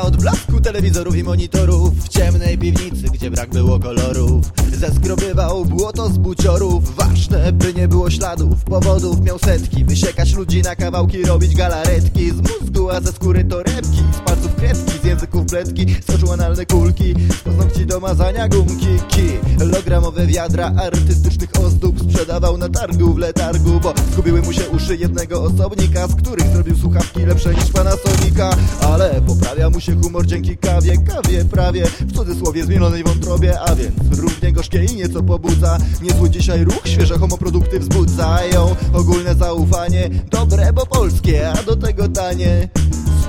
Z dala od blasku telewizorów i monitorów. W ciemnej piwnicy, gdzie brak było kolorów. Zeskrobywał błoto z buciorów. Ważne, by nie było śladów Powodów. Miał setki Wysiekać ludzi na kawałki, robić galaretki. Z mózgu, a ze skóry torebki Z palców kredki, Stworzył analne kulki. Paznokci do mazania gumki Kilogramowe wiadra artystycznych ozdób Sprzedawał na targu w letargu Bo zgubiły mu się uszy jednego osobnika Z których zrobił słuchawki lepsze niż Panasonica Ale poprawia mu się humor dzięki kawie Kawie prawie w cudzysłowie zmielonej wątrobie A więc równie gorzkie i nieco pobudza. Niezły dzisiaj ruch, świeże homoprodukty wzbudzają Ogólne zaufanie, dobre, bo polskie A do tego tanie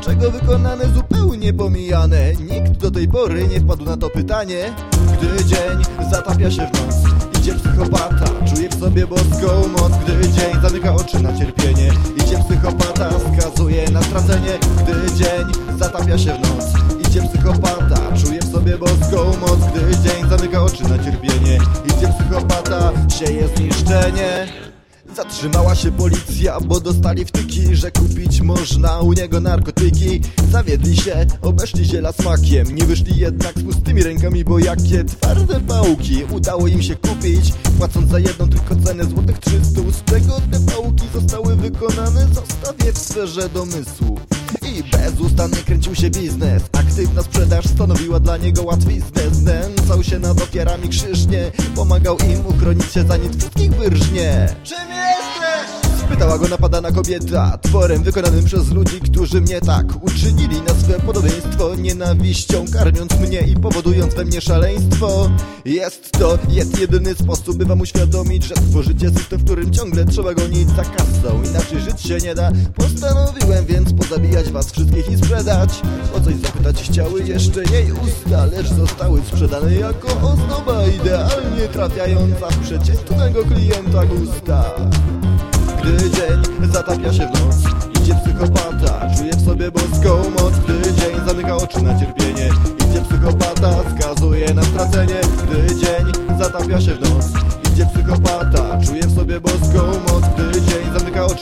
czego wykonane zupełnie pomijane? Nikt do tej pory nie wpadł na to pytanie. Gdy dzień zatapia się w noc Idzie psychopata, czuje w sobie boską moc. Gdy dzień zamyka oczy na cierpienie Idzie psychopata, skazuje na stracenie. Gdy dzień zatapia się w noc Idzie psychopata, czuje w sobie boską moc. Gdy dzień zamyka oczy na cierpienie Idzie psychopata, sieje zniszczenie Zatrzymała się policja, bo dostali wtyki, że kupić można u niego narkotyki. Zawiedli się, obeszli się lasmakiem. Nie wyszli jednak z pustymi rękami, bo jakie twarde pałki. Udało im się kupić, płacąc za jedną tylko cenę złotych 300 Z czego te pałki zostały wykonane, zostawię w sferze domysłu i bezustannie kręcił się biznes Aktywna sprzedaż stanowiła dla niego łatwiznę Znęcał się nad ofiarami krzyżnie Pomagał im uchronić się zanim wszystkich wyrżnie Czym jesteś? Spytała go napadana kobieta Tworem wykonanym przez ludzi, którzy mnie tak uczynili Na swe podobieństwo nienawiścią Karmiąc mnie i powodując we mnie szaleństwo. Jest to jest jedyny sposób, by wam uświadomić Że stworzycie system, w którym ciągle trzeba gonić za kasą Inaczej żyć się nie da. Postanowiłem więc pozabijać was wszystkich i sprzedać. O coś zapytać chciały jeszcze jej usta Lecz zostały sprzedane jako ozdoba Idealnie trafiająca w przeciętnego klienta gusta gdy dzień zatapia się w noc. Idzie psychopata, czuje w sobie boską moc. Gdy dzień zamyka oczy na cierpienie Idzie psychopata, skazuje na stracenie. Gdy dzień zatapia się w noc Idzie psychopata, czuje w sobie boską moc. Gdy dzień zamyka oczy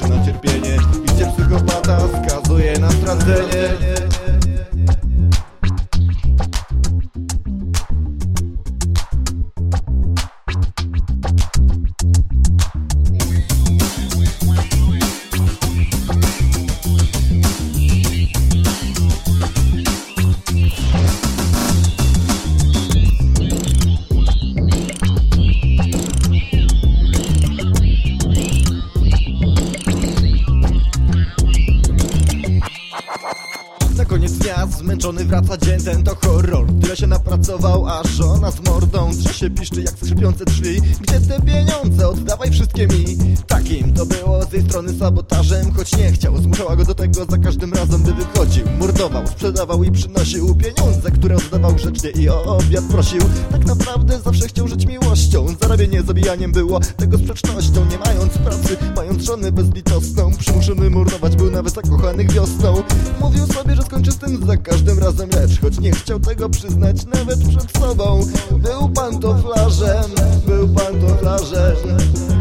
koniec dnia zmęczony wraca dzień ten to horror Tyle się napracował, a żona z mordą się piszczy jak skrzypiące drzwi. Gdzie te pieniądze? Oddawaj wszystkie mi. Takim to było z jej strony sabotażem Choć nie chciał, zmuszała go do tego za każdym razem By wychodził, mordował, sprzedawał i przynosił Pieniądze, które oddawał grzecznie i o obiad prosił. Tak naprawdę zawsze chciał żyć miłością Zarabienie zabijaniem było tego sprzecznością Nie mając pracy, mając żonę bezlitosną. Przymuszony mordować był nawet zakochanych wiosną. Mówił sobie, że skończy z tym za każdym razem Lecz choć nie chciał tego przyznać nawet przed sobą Był pantoflarzem, był pantoflarzem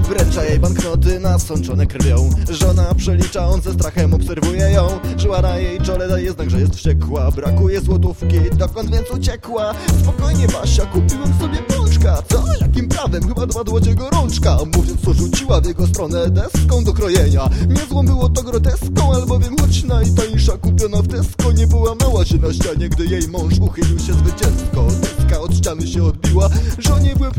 Wręcza jej banknoty nasączone krwią. Żona przelicza, on ze strachem obserwuje ją. Żyła na jej czole, daje znak, że jest wściekła. Brakuje złotówki, dokąd więc uciekła? Spokojnie Basia, kupiłem sobie pączka. Co? Jakim prawem? Chyba dopadło cię gorączka Mówiąc co rzuciła w jego stronę deską do krojenia. Niezłą było to groteską, albowiem choć najtańsza kupiona w Tesco Nie połamała się na ścianie, gdy jej mąż uchylił się zwycięsko. Deska od ściany się odbiła, żonie w łeb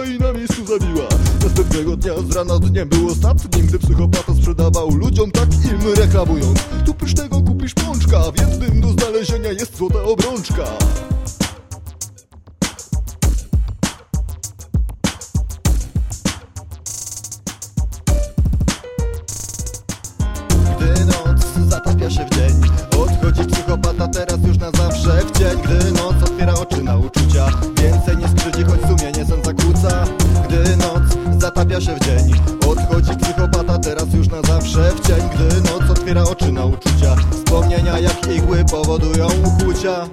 na miejscu zabiła. Następnego dnia z rana dniem był ostatnim Gdy psychopata sprzedawał ludziom tak im reklamując. Tu pysznego kupisz pączka, w jednym do znalezienia jest złota obrączka dzień Odchodzi psychopata teraz już na zawsze w cień Gdy noc otwiera oczy na uczucia. Wspomnienia jak igły powodują ukłucia